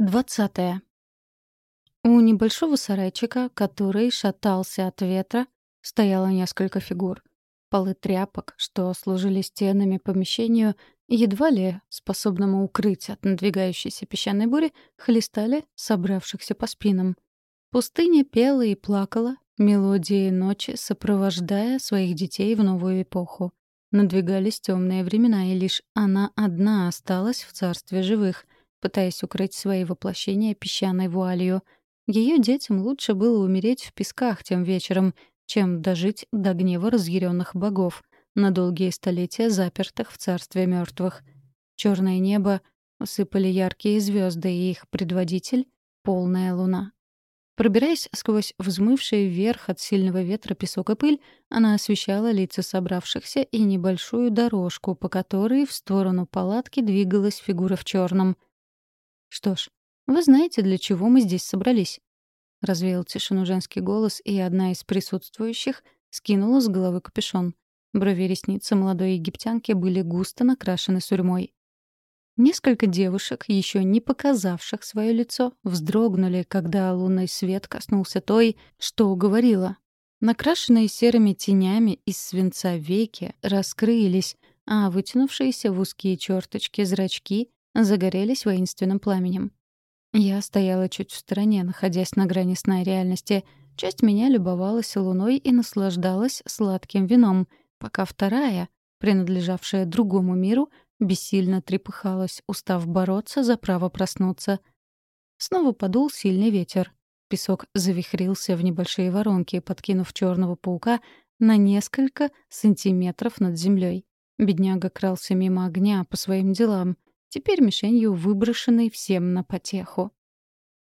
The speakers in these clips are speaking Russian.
Двадцатое. У небольшого сарайчика, который шатался от ветра, стояло несколько фигур. Полы тряпок, что служили стенами помещению, едва ли способному укрыть от надвигающейся песчаной бури, хлестали собравшихся по спинам. Пустыня пела и плакала, мелодии ночи сопровождая своих детей в новую эпоху. Надвигались темные времена, и лишь она одна осталась в царстве живых, пытаясь укрыть свои воплощения песчаной вуалью. Ее детям лучше было умереть в песках тем вечером, чем дожить до гнева разъяренных богов, на долгие столетия запертых в царстве мертвых. Черное небо усыпали яркие звезды, и их предводитель — полная луна. Пробираясь сквозь взмывший вверх от сильного ветра песок и пыль, она освещала лица собравшихся и небольшую дорожку, по которой в сторону палатки двигалась фигура в черном — «Что ж, вы знаете, для чего мы здесь собрались?» Развеял тишину женский голос, и одна из присутствующих скинула с головы капюшон. Брови ресницы молодой египтянки были густо накрашены сурьмой. Несколько девушек, еще не показавших свое лицо, вздрогнули, когда лунный свет коснулся той, что уговорила. Накрашенные серыми тенями из свинца веки раскрылись, а вытянувшиеся в узкие черточки зрачки загорелись воинственным пламенем. Я стояла чуть в стороне, находясь на грани сна и реальности. Часть меня любовалась луной и наслаждалась сладким вином, пока вторая, принадлежавшая другому миру, бессильно трепыхалась, устав бороться за право проснуться. Снова подул сильный ветер. Песок завихрился в небольшие воронки, подкинув черного паука на несколько сантиметров над землей. Бедняга крался мимо огня по своим делам — теперь мишенью выброшенной всем на потеху.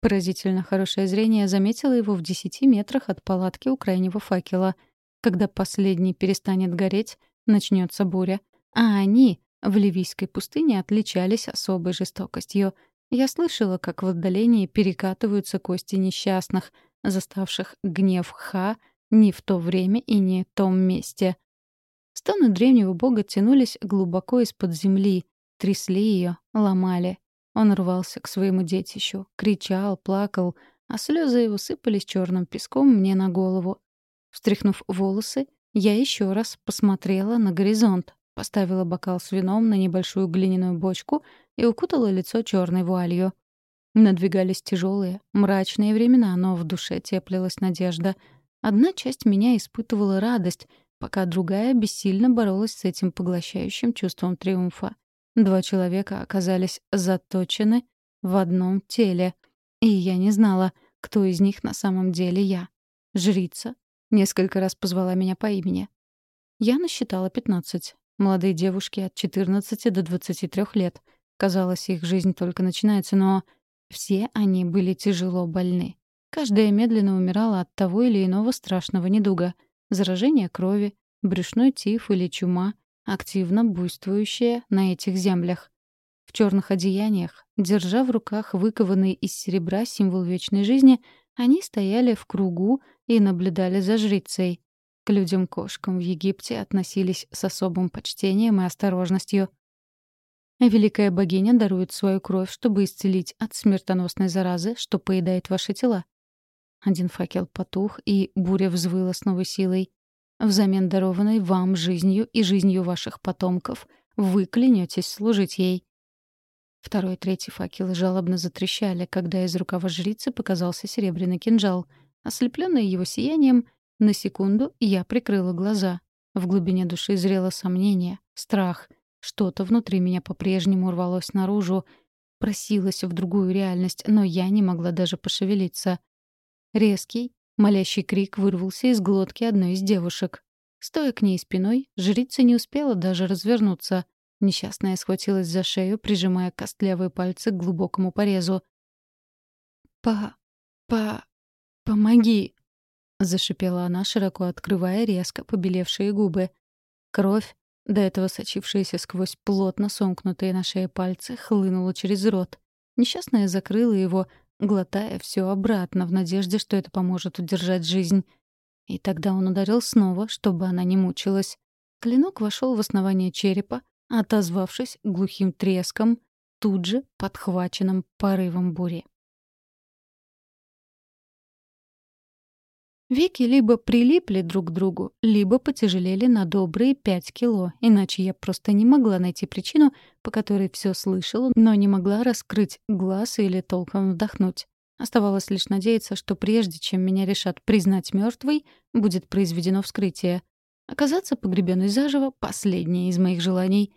Поразительно хорошее зрение заметило его в десяти метрах от палатки у крайнего факела. Когда последний перестанет гореть, начнется буря. А они в Ливийской пустыне отличались особой жестокостью. Я слышала, как в отдалении перекатываются кости несчастных, заставших гнев Ха не в то время и не в том месте. Стоны древнего бога тянулись глубоко из-под земли, Трясли ее, ломали. Он рвался к своему детищу, кричал, плакал, а слезы его сыпались черным песком мне на голову. Встряхнув волосы, я еще раз посмотрела на горизонт, поставила бокал с вином на небольшую глиняную бочку и укутала лицо черной вуалью. Надвигались тяжелые, мрачные времена, но в душе теплилась надежда. Одна часть меня испытывала радость, пока другая бессильно боролась с этим поглощающим чувством триумфа. Два человека оказались заточены в одном теле. И я не знала, кто из них на самом деле я. Жрица несколько раз позвала меня по имени. Я насчитала 15. Молодые девушки от 14 до 23 лет. Казалось, их жизнь только начинается, но все они были тяжело больны. Каждая медленно умирала от того или иного страшного недуга. Заражение крови, брюшной тиф или чума — активно буйствующая на этих землях. В черных одеяниях, держа в руках выкованный из серебра символ вечной жизни, они стояли в кругу и наблюдали за жрицей. К людям-кошкам в Египте относились с особым почтением и осторожностью. Великая богиня дарует свою кровь, чтобы исцелить от смертоносной заразы, что поедает ваши тела. Один факел потух, и буря взвыла с новой силой. Взамен дарованной вам жизнью и жизнью ваших потомков вы клянетесь служить ей. Второй и третий факелы жалобно затрещали, когда из рукава жрицы показался серебряный кинжал. Ослепленная его сиянием, на секунду я прикрыла глаза. В глубине души зрело сомнение, страх. Что-то внутри меня по-прежнему рвалось наружу, просилось в другую реальность, но я не могла даже пошевелиться. Резкий, Молящий крик вырвался из глотки одной из девушек. Стоя к ней спиной, жрица не успела даже развернуться. Несчастная схватилась за шею, прижимая костлявые пальцы к глубокому порезу. «По... по... помоги!» — зашипела она, широко открывая резко побелевшие губы. Кровь, до этого сочившаяся сквозь плотно сомкнутые на шее пальцы, хлынула через рот. Несчастная закрыла его, глотая все обратно в надежде, что это поможет удержать жизнь. И тогда он ударил снова, чтобы она не мучилась. Клинок вошел в основание черепа, отозвавшись глухим треском, тут же подхваченным порывом бури. Веки либо прилипли друг к другу, либо потяжелели на добрые пять кило, иначе я просто не могла найти причину, по которой все слышала, но не могла раскрыть глаз или толком вдохнуть. Оставалось лишь надеяться, что прежде чем меня решат признать мертвой, будет произведено вскрытие. Оказаться погребенной заживо — последнее из моих желаний.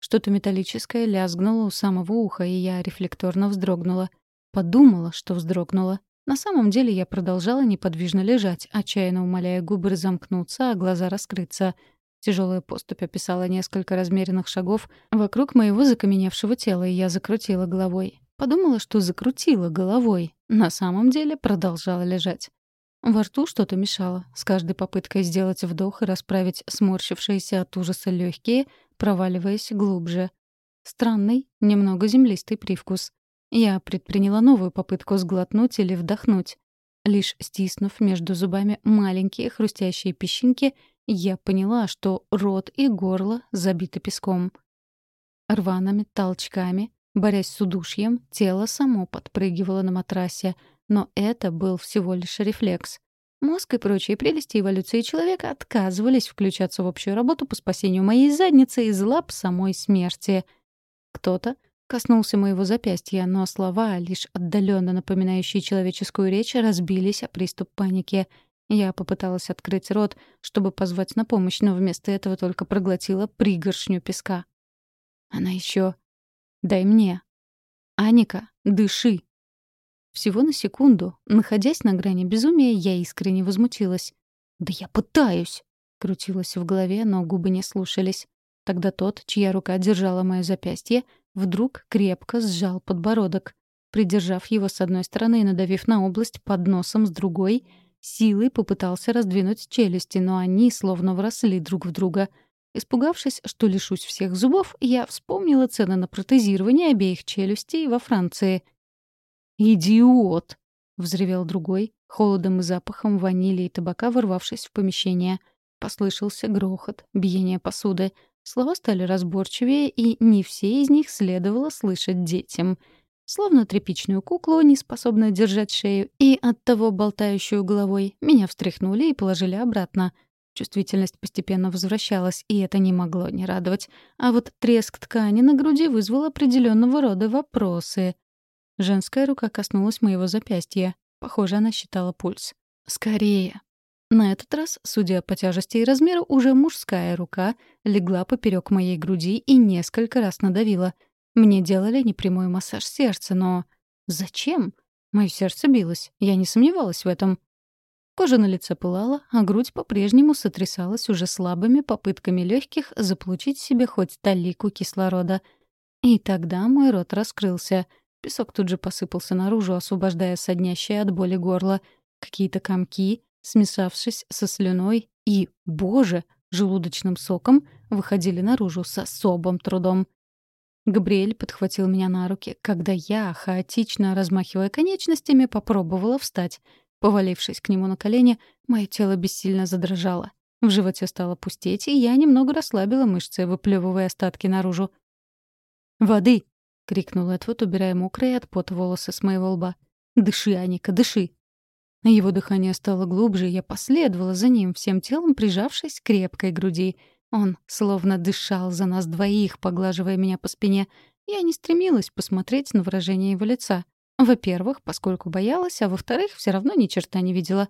Что-то металлическое лязгнуло у самого уха, и я рефлекторно вздрогнула. Подумала, что вздрогнула. На самом деле я продолжала неподвижно лежать, отчаянно умоляя губы разомкнуться, а глаза раскрыться. Тяжелая поступь описала несколько размеренных шагов вокруг моего закаменевшего тела, и я закрутила головой. Подумала, что закрутила головой. На самом деле продолжала лежать. Во рту что-то мешало. С каждой попыткой сделать вдох и расправить сморщившиеся от ужаса легкие, проваливаясь глубже. Странный, немного землистый привкус. Я предприняла новую попытку сглотнуть или вдохнуть. Лишь стиснув между зубами маленькие хрустящие песчинки, я поняла, что рот и горло забиты песком. Рваными толчками, борясь с удушьем, тело само подпрыгивало на матрасе, но это был всего лишь рефлекс. Мозг и прочие прелести эволюции человека отказывались включаться в общую работу по спасению моей задницы из лап самой смерти. Кто-то Коснулся моего запястья, но слова, лишь отдаленно напоминающие человеческую речь, разбились о приступ паники. Я попыталась открыть рот, чтобы позвать на помощь, но вместо этого только проглотила пригоршню песка. Она еще... «Дай мне». «Аника, дыши». Всего на секунду, находясь на грани безумия, я искренне возмутилась. «Да я пытаюсь!» — крутилась в голове, но губы не слушались. Тогда тот, чья рука держала мое запястье, вдруг крепко сжал подбородок. Придержав его с одной стороны и надавив на область под носом с другой, силой попытался раздвинуть челюсти, но они словно вросли друг в друга. Испугавшись, что лишусь всех зубов, я вспомнила цены на протезирование обеих челюстей во Франции. «Идиот!» — взревел другой, холодом и запахом ванили и табака ворвавшись в помещение. Послышался грохот, биение посуды — Слова стали разборчивее, и не все из них следовало слышать детям. Словно тряпичную куклу, не способную держать шею, и оттого болтающую головой, меня встряхнули и положили обратно. Чувствительность постепенно возвращалась, и это не могло не радовать. А вот треск ткани на груди вызвал определенного рода вопросы. Женская рука коснулась моего запястья. Похоже, она считала пульс. «Скорее!» На этот раз, судя по тяжести и размеру, уже мужская рука легла поперек моей груди и несколько раз надавила. Мне делали непрямой массаж сердца, но... Зачем? Мое сердце билось, я не сомневалась в этом. Кожа на лице пылала, а грудь по-прежнему сотрясалась уже слабыми попытками легких заполучить себе хоть талику кислорода. И тогда мой рот раскрылся. Песок тут же посыпался наружу, освобождая соднящее от боли горло. Какие-то комки, смешавшись со слюной и, боже, желудочным соком, выходили наружу с особым трудом. Габриэль подхватил меня на руки, когда я, хаотично размахивая конечностями, попробовала встать. Повалившись к нему на колени, мое тело бессильно задрожало. В животе стало пустеть, и я немного расслабила мышцы, выплевывая остатки наружу. «Воды!» — крикнул Эдвуд, убирая мокрые от пота волосы с моего лба. «Дыши, Аника, дыши!» Его дыхание стало глубже, я последовала за ним, всем телом прижавшись к крепкой груди. Он словно дышал за нас двоих, поглаживая меня по спине. Я не стремилась посмотреть на выражение его лица. Во-первых, поскольку боялась, а во-вторых, все равно ни черта не видела.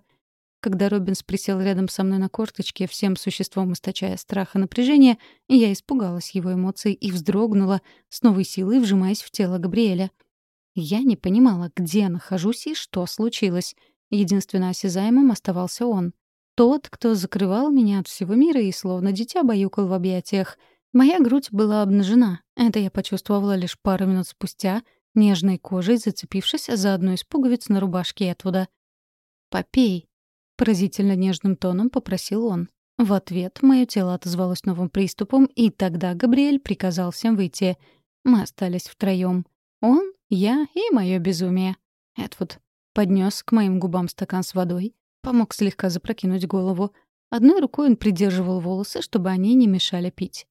Когда Робинс присел рядом со мной на корточке, всем существом источая страх и напряжение, я испугалась его эмоций и вздрогнула, с новой силой вжимаясь в тело Габриэля. Я не понимала, где нахожусь и что случилось — Единственно осязаемым оставался он. Тот, кто закрывал меня от всего мира и словно дитя баюкал в объятиях. Моя грудь была обнажена. Это я почувствовала лишь пару минут спустя, нежной кожей зацепившись за одну из пуговиц на рубашке Этвуда. «Попей», — поразительно нежным тоном попросил он. В ответ мое тело отозвалось новым приступом, и тогда Габриэль приказал всем выйти. Мы остались втроем. Он, я и мое безумие. Эдвуд Поднес к моим губам стакан с водой, помог слегка запрокинуть голову. Одной рукой он придерживал волосы, чтобы они не мешали пить.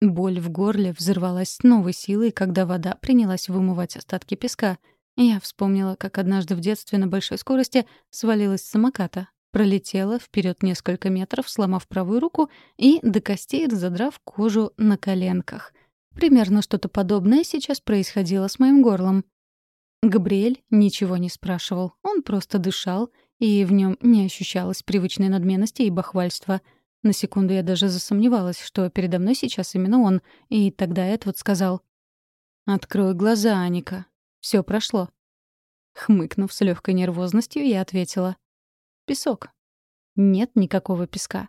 Боль в горле взорвалась с новой силой, когда вода принялась вымывать остатки песка. Я вспомнила, как однажды в детстве на большой скорости свалилась с самоката, пролетела вперед несколько метров, сломав правую руку и до костей разодрав кожу на коленках. Примерно что-то подобное сейчас происходило с моим горлом. Габриэль ничего не спрашивал, он просто дышал, и в нем не ощущалось привычной надменности и бахвальства — на секунду я даже засомневалась, что передо мной сейчас именно он, и тогда Эдвуд сказал «Открой глаза, Аника. Все прошло». Хмыкнув с легкой нервозностью, я ответила «Песок». «Нет никакого песка».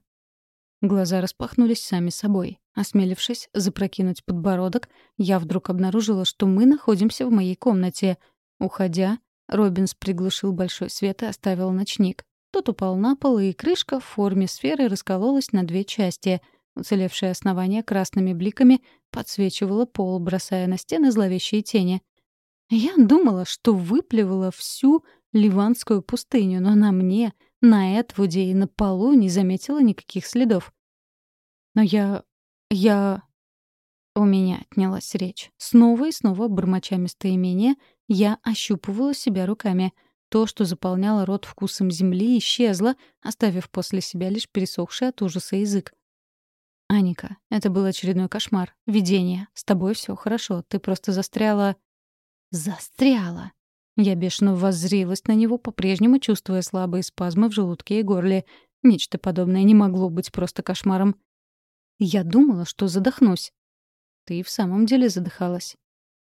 Глаза распахнулись сами собой. Осмелившись запрокинуть подбородок, я вдруг обнаружила, что мы находимся в моей комнате. Уходя, Робинс приглушил большой свет и оставил ночник. Тот упал на пол, и крышка в форме сферы раскололась на две части. Уцелевшее основание красными бликами подсвечивало пол, бросая на стены зловещие тени. Я думала, что выплевала всю Ливанскую пустыню, но на мне, на Этвуде и на полу не заметила никаких следов. Но я... я... У меня отнялась речь. Снова и снова, бормоча местоимения, я ощупывала себя руками — то, что заполняло рот вкусом земли, исчезло, оставив после себя лишь пересохший от ужаса язык. «Аника, это был очередной кошмар. Видение. С тобой все хорошо. Ты просто застряла...» «Застряла!» Я бешено воззрилась на него, по-прежнему чувствуя слабые спазмы в желудке и горле. Нечто подобное не могло быть просто кошмаром. Я думала, что задохнусь. Ты в самом деле задыхалась.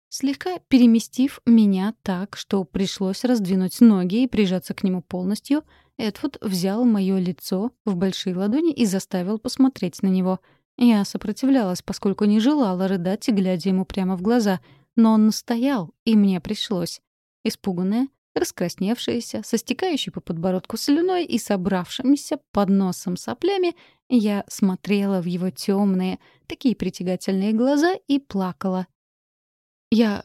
Слегка переместив меня так, что пришлось раздвинуть ноги и прижаться к нему полностью, Эдвуд взял мое лицо в большие ладони и заставил посмотреть на него. Я сопротивлялась, поскольку не желала рыдать, глядя ему прямо в глаза, но он настоял, и мне пришлось. Испуганная, раскрасневшаяся, со стекающей по подбородку слюной и собравшимися под носом соплями, я смотрела в его темные, такие притягательные глаза и плакала. «Я...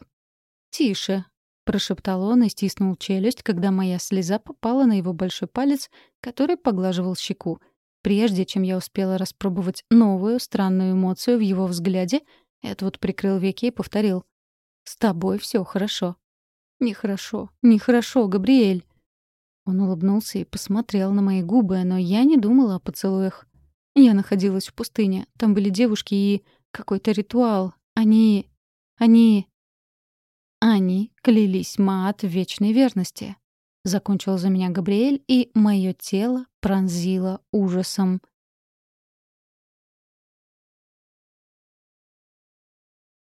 тише», — прошептал он и стиснул челюсть, когда моя слеза попала на его большой палец, который поглаживал щеку. Прежде чем я успела распробовать новую странную эмоцию в его взгляде, Эдвуд прикрыл веки и повторил. «С тобой все хорошо». «Нехорошо, нехорошо, Габриэль». Он улыбнулся и посмотрел на мои губы, но я не думала о поцелуях. Я находилась в пустыне. Там были девушки и какой-то ритуал. Они... они... Они клялись Маат в вечной верности. Закончил за меня Габриэль, и мое тело пронзило ужасом.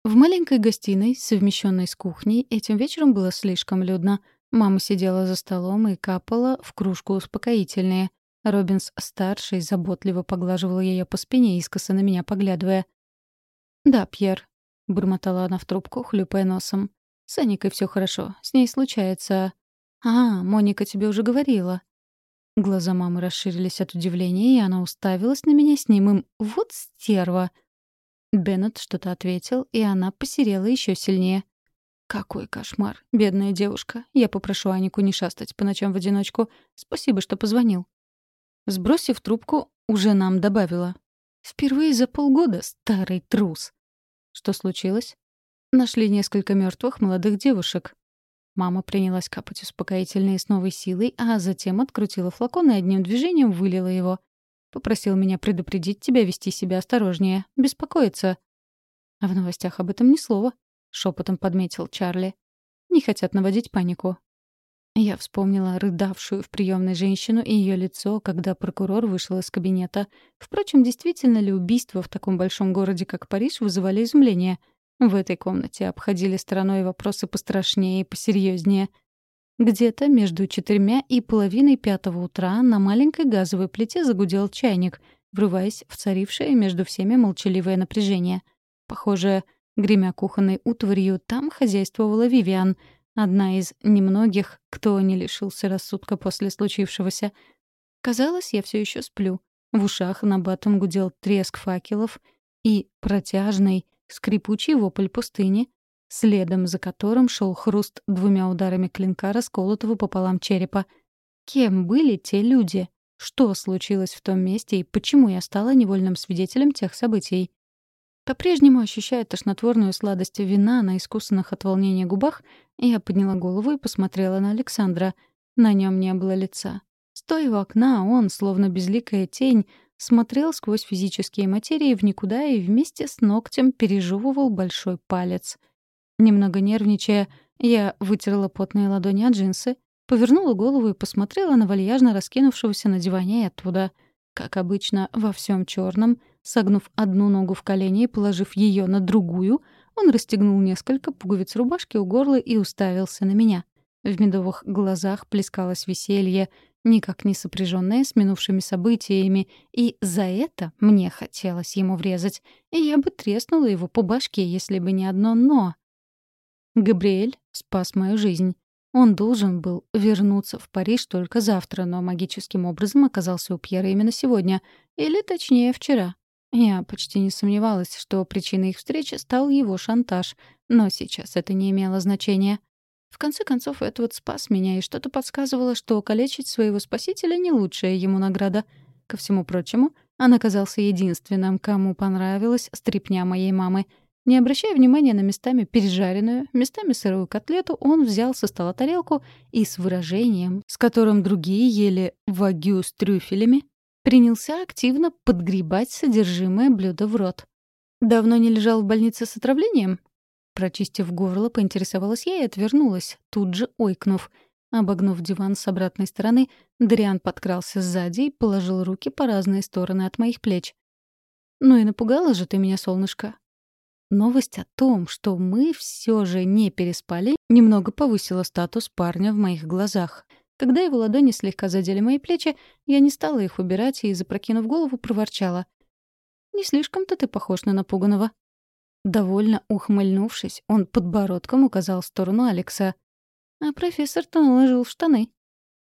В маленькой гостиной, совмещенной с кухней, этим вечером было слишком людно. Мама сидела за столом и капала в кружку успокоительные. Робинс-старший заботливо поглаживал ее по спине, искоса на меня поглядывая. «Да, Пьер», — бормотала она в трубку, хлюпая носом. С Аникой все хорошо. С ней случается... А, Моника тебе уже говорила. Глаза мамы расширились от удивления, и она уставилась на меня с немым «Вот стерва!». Беннет что-то ответил, и она посерела еще сильнее. «Какой кошмар! Бедная девушка. Я попрошу Анику не шастать по ночам в одиночку. Спасибо, что позвонил». Сбросив трубку, уже нам добавила. «Впервые за полгода, старый трус». «Что случилось?» Нашли несколько мертвых молодых девушек. Мама принялась капать успокоительные с новой силой, а затем открутила флакон и одним движением вылила его. Попросил меня предупредить тебя вести себя осторожнее, беспокоиться. А в новостях об этом ни слова, — шепотом подметил Чарли. Не хотят наводить панику. Я вспомнила рыдавшую в приемной женщину и ее лицо, когда прокурор вышел из кабинета. Впрочем, действительно ли убийства в таком большом городе, как Париж, вызывали изумление — в этой комнате обходили стороной вопросы пострашнее и посерьезнее. Где-то между четырьмя и половиной пятого утра на маленькой газовой плите загудел чайник, врываясь в царившее между всеми молчаливое напряжение. Похоже, гремя кухонной утварью, там хозяйствовала Вивиан, одна из немногих, кто не лишился рассудка после случившегося. Казалось, я все еще сплю. В ушах на батом гудел треск факелов и протяжный, скрипучий вопль пустыни, следом за которым шел хруст двумя ударами клинка, расколотого пополам черепа. Кем были те люди? Что случилось в том месте и почему я стала невольным свидетелем тех событий? По-прежнему ощущая тошнотворную сладость вина на искусанных от волнения губах, я подняла голову и посмотрела на Александра. На нем не было лица. Стоя у окна, он, словно безликая тень, смотрел сквозь физические материи в никуда и вместе с ногтем пережевывал большой палец. Немного нервничая, я вытерла потные ладони от джинсы, повернула голову и посмотрела на вальяжно раскинувшегося на диване и оттуда. Как обычно, во всем черном, Согнув одну ногу в колени и положив ее на другую, он расстегнул несколько пуговиц рубашки у горла и уставился на меня. В медовых глазах плескалось веселье, никак не сопряженное с минувшими событиями, и за это мне хотелось ему врезать, и я бы треснула его по башке, если бы не одно «но». Габриэль спас мою жизнь. Он должен был вернуться в Париж только завтра, но магическим образом оказался у Пьера именно сегодня, или точнее вчера. Я почти не сомневалась, что причиной их встречи стал его шантаж, но сейчас это не имело значения. В конце концов, Эдвард спас меня, и что-то подсказывало, что калечить своего спасителя — не лучшая ему награда. Ко всему прочему, он оказался единственным, кому понравилась стрипня моей мамы. Не обращая внимания на местами пережаренную, местами сырую котлету, он взял со стола тарелку и с выражением, с которым другие ели вагю с трюфелями, принялся активно подгребать содержимое блюда в рот. «Давно не лежал в больнице с отравлением?» Прочистив горло, поинтересовалась я и отвернулась, тут же ойкнув. Обогнув диван с обратной стороны, Дриан подкрался сзади и положил руки по разные стороны от моих плеч. «Ну и напугала же ты меня, солнышко». Новость о том, что мы все же не переспали, немного повысила статус парня в моих глазах. Когда его ладони слегка задели мои плечи, я не стала их убирать и, запрокинув голову, проворчала. «Не слишком-то ты похож на напуганного». Довольно ухмыльнувшись, он подбородком указал в сторону Алекса. А профессор-то наложил в штаны.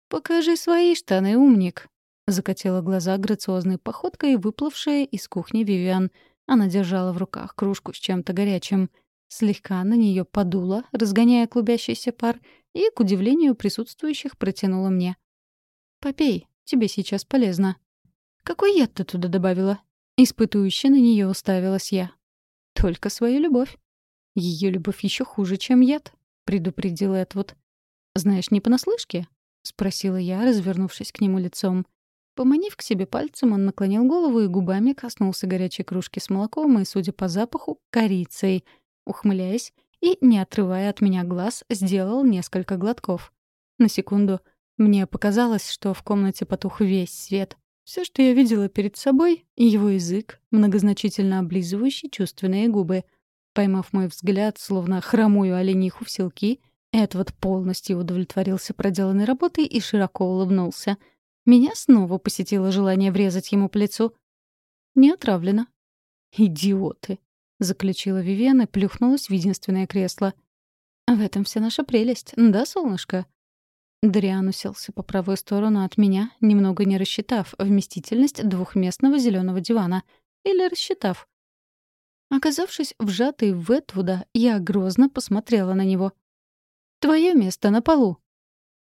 «Покажи свои штаны, умник!» Закатила глаза грациозной походкой, выплывшая из кухни Вивиан. Она держала в руках кружку с чем-то горячим. Слегка на нее подуло, разгоняя клубящийся пар, и, к удивлению присутствующих, протянула мне. «Попей, тебе сейчас полезно». «Какой яд ты туда добавила?» Испытующе на нее уставилась я. «Только свою любовь». Ее любовь еще хуже, чем яд», — предупредил Эдвуд. «Знаешь, не понаслышке?» — спросила я, развернувшись к нему лицом. Поманив к себе пальцем, он наклонил голову и губами коснулся горячей кружки с молоком и, судя по запаху, корицей. Ухмыляясь, и, не отрывая от меня глаз, сделал несколько глотков. На секунду мне показалось, что в комнате потух весь свет. Все, что я видела перед собой — его язык, многозначительно облизывающий чувственные губы. Поймав мой взгляд, словно хромую олениху в селки, Эдвард полностью удовлетворился проделанной работой и широко улыбнулся. Меня снова посетило желание врезать ему по лицу. Не отравлено. «Идиоты!» заключила Вивен и плюхнулась в единственное кресло. «В этом вся наша прелесть, да, солнышко?» Дриан уселся по правую сторону от меня, немного не рассчитав вместительность двухместного зеленого дивана. Или рассчитав. Оказавшись вжатой в Этвуда, я грозно посмотрела на него. «Твое место на полу».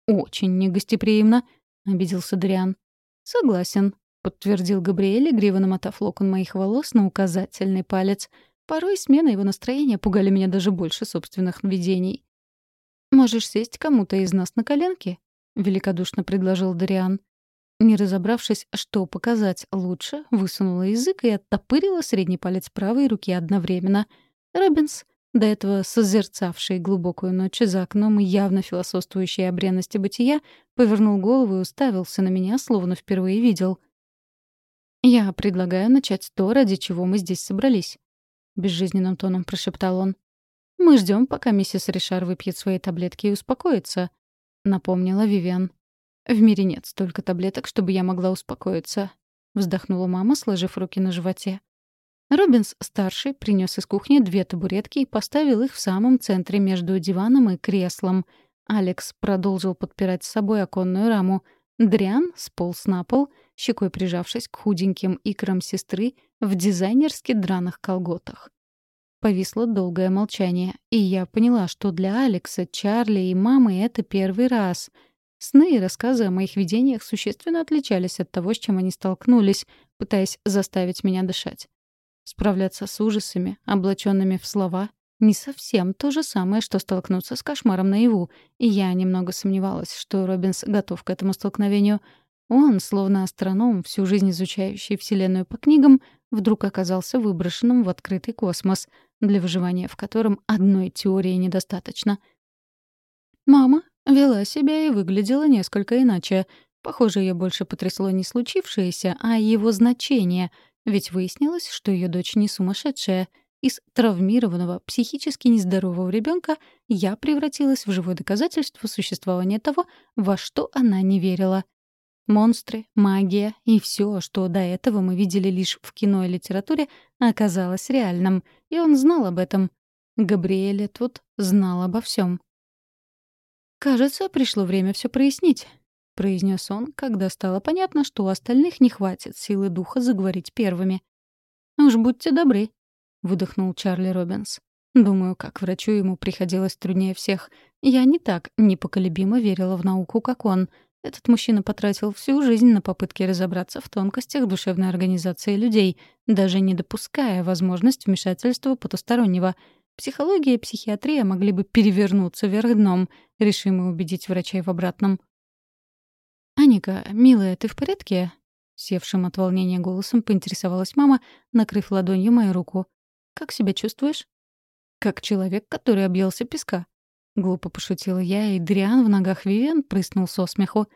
«Очень негостеприимно», — обиделся Дриан. «Согласен», — подтвердил Габриэль, игриво намотав локон моих волос на указательный палец — Порой смена его настроения пугали меня даже больше собственных видений. «Можешь сесть кому-то из нас на коленки?» — великодушно предложил Дариан. Не разобравшись, что показать лучше, высунула язык и оттопырила средний палец правой руки одновременно. Робинс, до этого созерцавший глубокую ночь за окном и явно философствующий о бренности бытия, повернул голову и уставился на меня, словно впервые видел. «Я предлагаю начать то, ради чего мы здесь собрались безжизненным тоном прошептал он. Мы ждем, пока миссис Ришар выпьет свои таблетки и успокоится, напомнила Вивиан. В мире нет столько таблеток, чтобы я могла успокоиться, вздохнула мама, сложив руки на животе. Робинс старший принес из кухни две табуретки и поставил их в самом центре между диваном и креслом. Алекс продолжил подпирать с собой оконную раму. Дриан сполз на пол, щекой прижавшись к худеньким икрам сестры в дизайнерски драных колготах. Повисло долгое молчание, и я поняла, что для Алекса, Чарли и мамы это первый раз. Сны и рассказы о моих видениях существенно отличались от того, с чем они столкнулись, пытаясь заставить меня дышать. Справляться с ужасами, облаченными в слова, не совсем то же самое, что столкнуться с кошмаром наяву, и я немного сомневалась, что Робинс готов к этому столкновению. Он, словно астроном, всю жизнь изучающий Вселенную по книгам, вдруг оказался выброшенным в открытый космос, для выживания в котором одной теории недостаточно. Мама вела себя и выглядела несколько иначе. Похоже, ее больше потрясло не случившееся, а его значение, ведь выяснилось, что ее дочь не сумасшедшая — из травмированного, психически нездорового ребенка я превратилась в живое доказательство существования того, во что она не верила. Монстры, магия и все, что до этого мы видели лишь в кино и литературе, оказалось реальным, и он знал об этом. Габриэль тут знал обо всем. «Кажется, пришло время все прояснить», — произнес он, когда стало понятно, что у остальных не хватит силы духа заговорить первыми. «Уж будьте добры, — выдохнул Чарли Робинс. «Думаю, как врачу ему приходилось труднее всех. Я не так непоколебимо верила в науку, как он. Этот мужчина потратил всю жизнь на попытки разобраться в тонкостях душевной организации людей, даже не допуская возможность вмешательства потустороннего. Психология и психиатрия могли бы перевернуться вверх дном, решимы убедить врачей в обратном. «Аника, милая, ты в порядке?» Севшим от волнения голосом поинтересовалась мама, накрыв ладонью мою руку. Как себя чувствуешь?» «Как человек, который объелся песка». Глупо пошутила я, и Дриан в ногах Вивиан прыснул со смеху.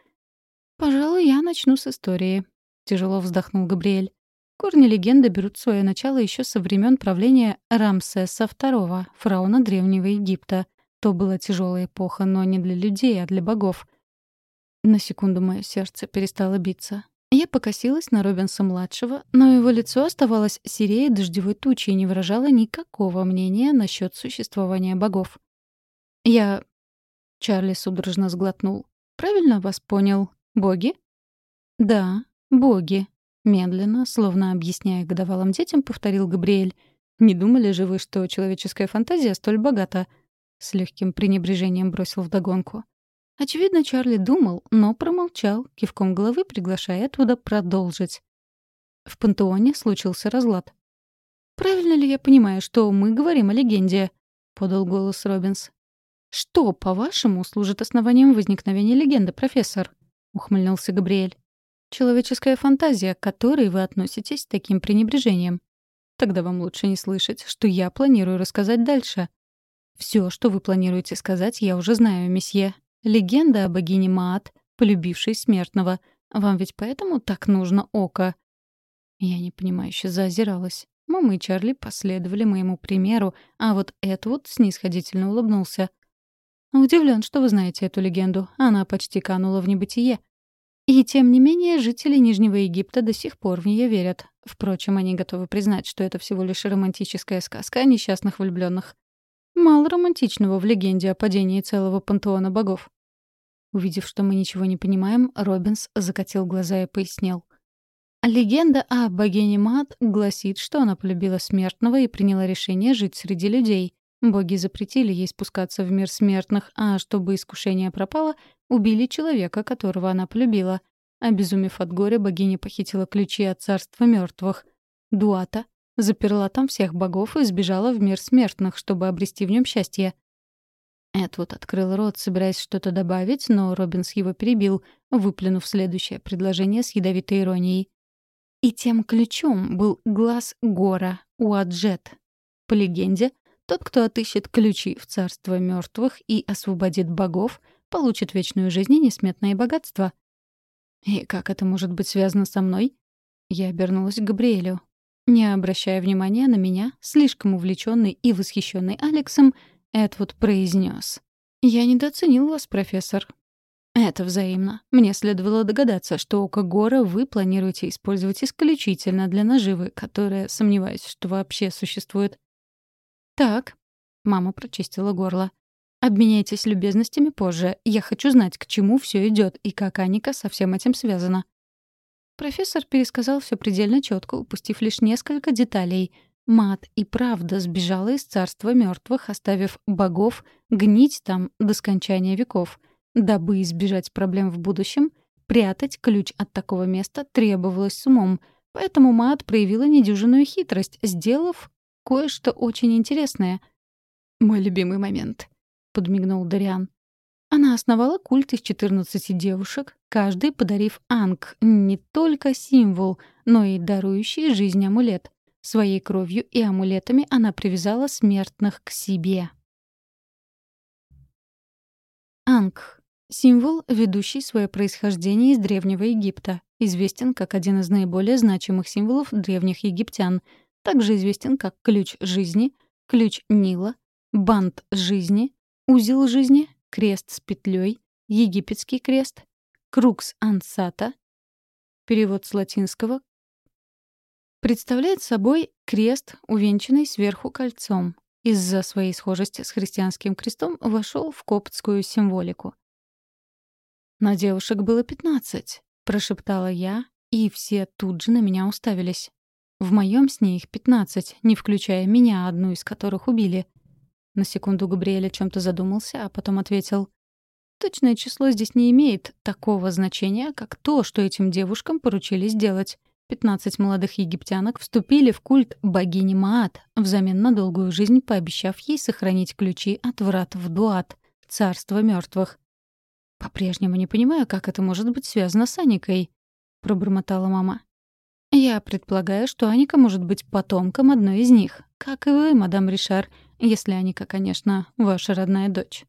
«Пожалуй, я начну с истории», — тяжело вздохнул Габриэль. Корни легенды берут свое начало еще со времен правления Рамсеса II, фараона Древнего Египта. То была тяжелая эпоха, но не для людей, а для богов. На секунду мое сердце перестало биться. Я покосилась на Робинса-младшего, но его лицо оставалось серее дождевой тучи и не выражало никакого мнения насчет существования богов. «Я...» — Чарли судорожно сглотнул. «Правильно вас понял? Боги?» «Да, боги», — медленно, словно объясняя годовалым детям, повторил Габриэль. «Не думали же вы, что человеческая фантазия столь богата?» С легким пренебрежением бросил вдогонку. Очевидно, Чарли думал, но промолчал, кивком головы приглашая оттуда продолжить. В пантеоне случился разлад. «Правильно ли я понимаю, что мы говорим о легенде?» — подал голос Робинс. «Что, по-вашему, служит основанием возникновения легенды, профессор?» — ухмыльнулся Габриэль. «Человеческая фантазия, к которой вы относитесь таким пренебрежением. Тогда вам лучше не слышать, что я планирую рассказать дальше. Все, что вы планируете сказать, я уже знаю, месье, Легенда о богине Маат, полюбившей смертного. Вам ведь поэтому так нужно око?» Я непонимающе заозиралась. Мама и Чарли последовали моему примеру, а вот Эдвуд снисходительно улыбнулся. «Удивлен, что вы знаете эту легенду. Она почти канула в небытие. И тем не менее, жители Нижнего Египта до сих пор в нее верят. Впрочем, они готовы признать, что это всего лишь романтическая сказка о несчастных влюбленных. Мало романтичного в легенде о падении целого пантеона богов. Увидев, что мы ничего не понимаем, Робинс закатил глаза и пояснил. Легенда о богине Мат гласит, что она полюбила смертного и приняла решение жить среди людей. Боги запретили ей спускаться в мир смертных, а чтобы искушение пропало, убили человека, которого она полюбила. Обезумев от горя, богиня похитила ключи от царства мертвых. Дуата заперла там всех богов и сбежала в мир смертных, чтобы обрести в нем счастье. Эдвуд открыл рот, собираясь что-то добавить, но Робинс его перебил, выплюнув следующее предложение с ядовитой иронией. И тем ключом был глаз Гора, Уаджет. По легенде, тот, кто отыщет ключи в царство мертвых и освободит богов, получит вечную жизнь и несметное богатство. И как это может быть связано со мной? Я обернулась к Габриэлю. Не обращая внимания на меня, слишком увлеченный и восхищенный Алексом, Эдвуд произнес: «Я недооценил вас, профессор». «Это взаимно. Мне следовало догадаться, что око Гора вы планируете использовать исключительно для наживы, которая, сомневаюсь, что вообще существует». «Так», — мама прочистила горло. «Обменяйтесь любезностями позже. Я хочу знать, к чему все идет и как Аника со всем этим связана». Профессор пересказал все предельно четко, упустив лишь несколько деталей. Мат и правда сбежала из царства мертвых, оставив богов гнить там до скончания веков. Дабы избежать проблем в будущем, прятать ключ от такого места требовалось с умом. Поэтому Маат проявила недюжинную хитрость, сделав кое-что очень интересное. «Мой любимый момент», — подмигнул Дариан. Она основала культ из 14 девушек, каждый подарив Анг не только символ, но и дарующий жизнь амулет. Своей кровью и амулетами она привязала смертных к себе. Анг — символ, ведущий свое происхождение из Древнего Египта, известен как один из наиболее значимых символов древних египтян, также известен как ключ жизни, ключ Нила, бант жизни, узел жизни, крест с петлей, египетский крест, крукс ансата, перевод с латинского, представляет собой крест, увенчанный сверху кольцом. Из-за своей схожести с христианским крестом вошел в коптскую символику. На девушек было пятнадцать, прошептала я, и все тут же на меня уставились. В моем сне их пятнадцать, не включая меня, одну из которых убили — на секунду Габриэль о чем-то задумался, а потом ответил. «Точное число здесь не имеет такого значения, как то, что этим девушкам поручили сделать. Пятнадцать молодых египтянок вступили в культ богини Маат, взамен на долгую жизнь пообещав ей сохранить ключи от врат в Дуат, царство мертвых. «По-прежнему не понимаю, как это может быть связано с Аникой», — пробормотала мама. «Я предполагаю, что Аника может быть потомком одной из них, как и вы, мадам Ришар, если Аника, конечно, ваша родная дочь.